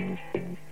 Thank hum. you.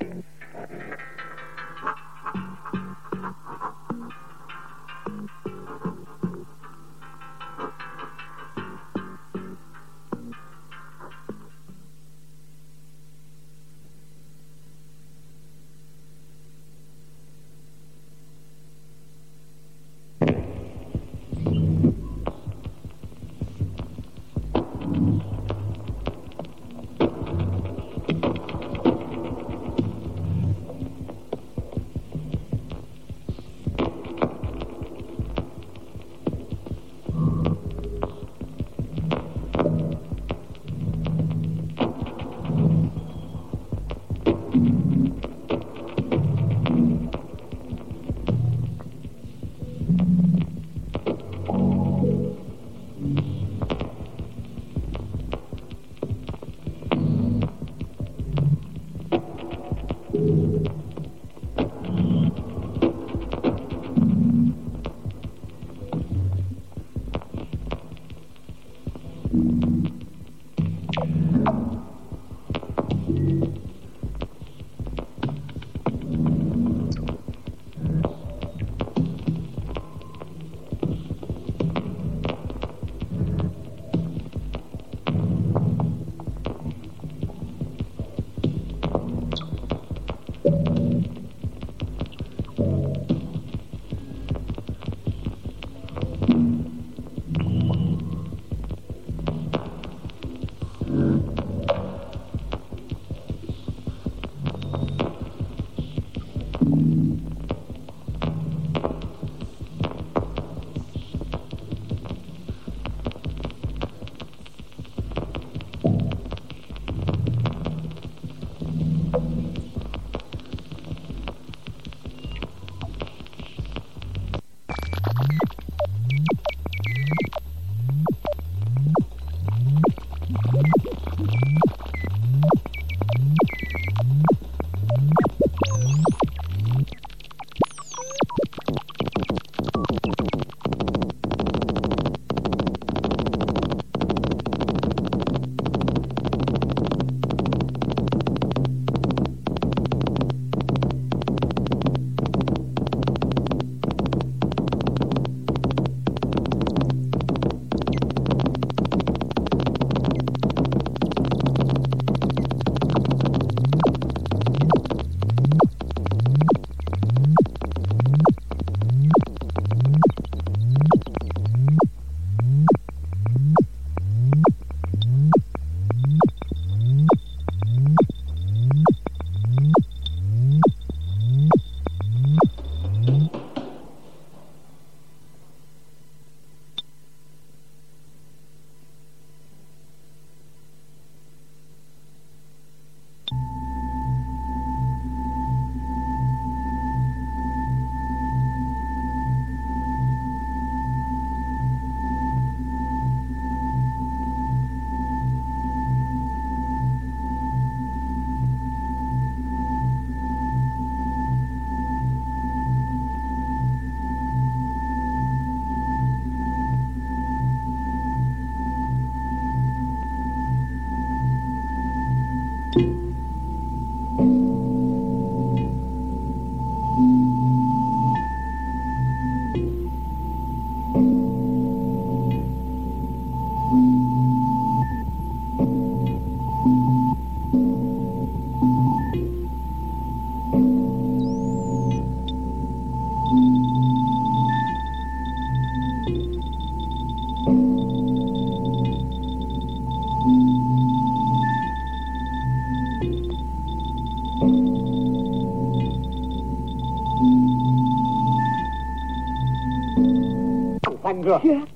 Yeah.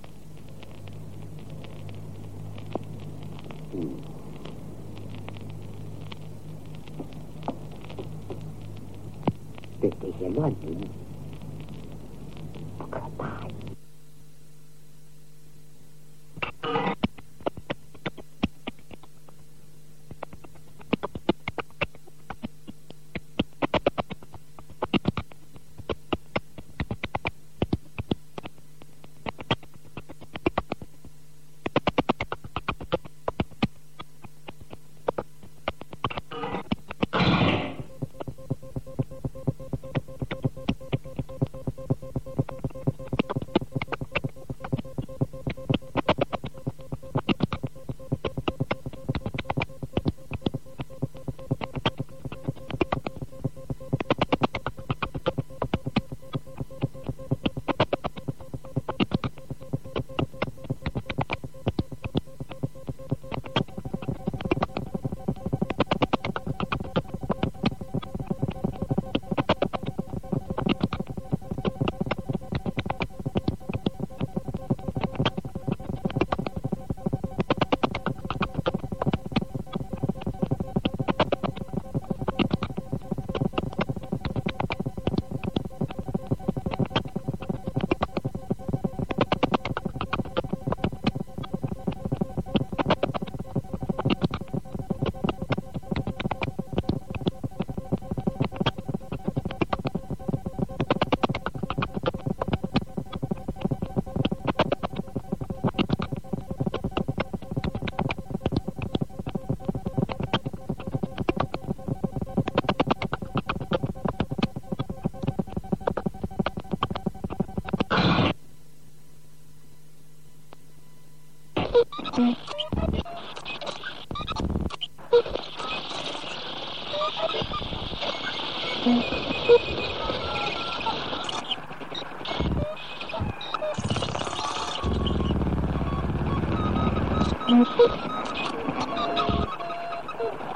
Thank you.